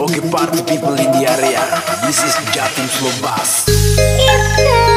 Okay, party people in the area. This is Jatin Flow Bass.